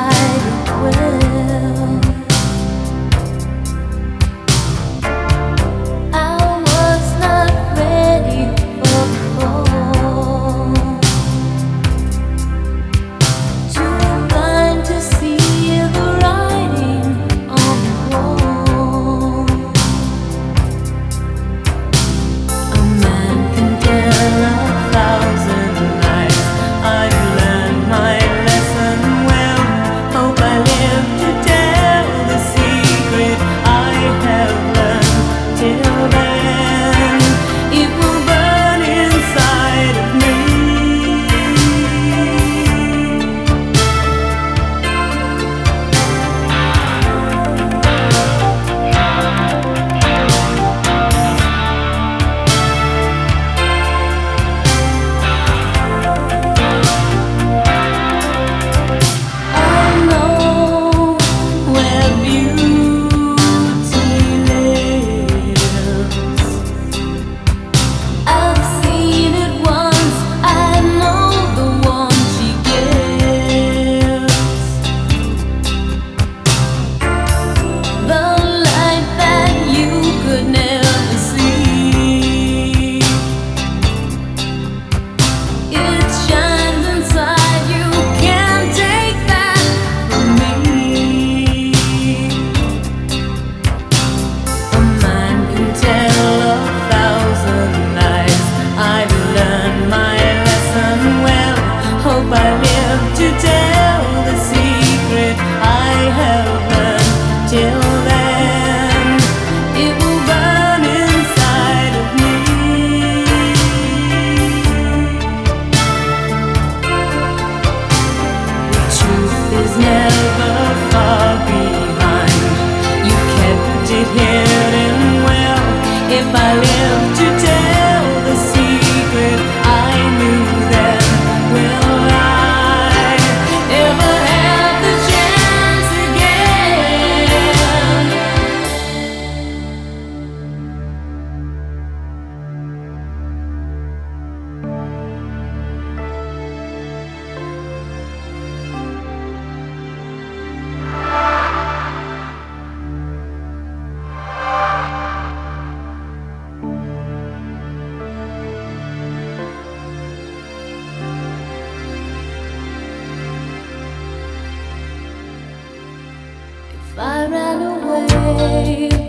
side vale. I ran away.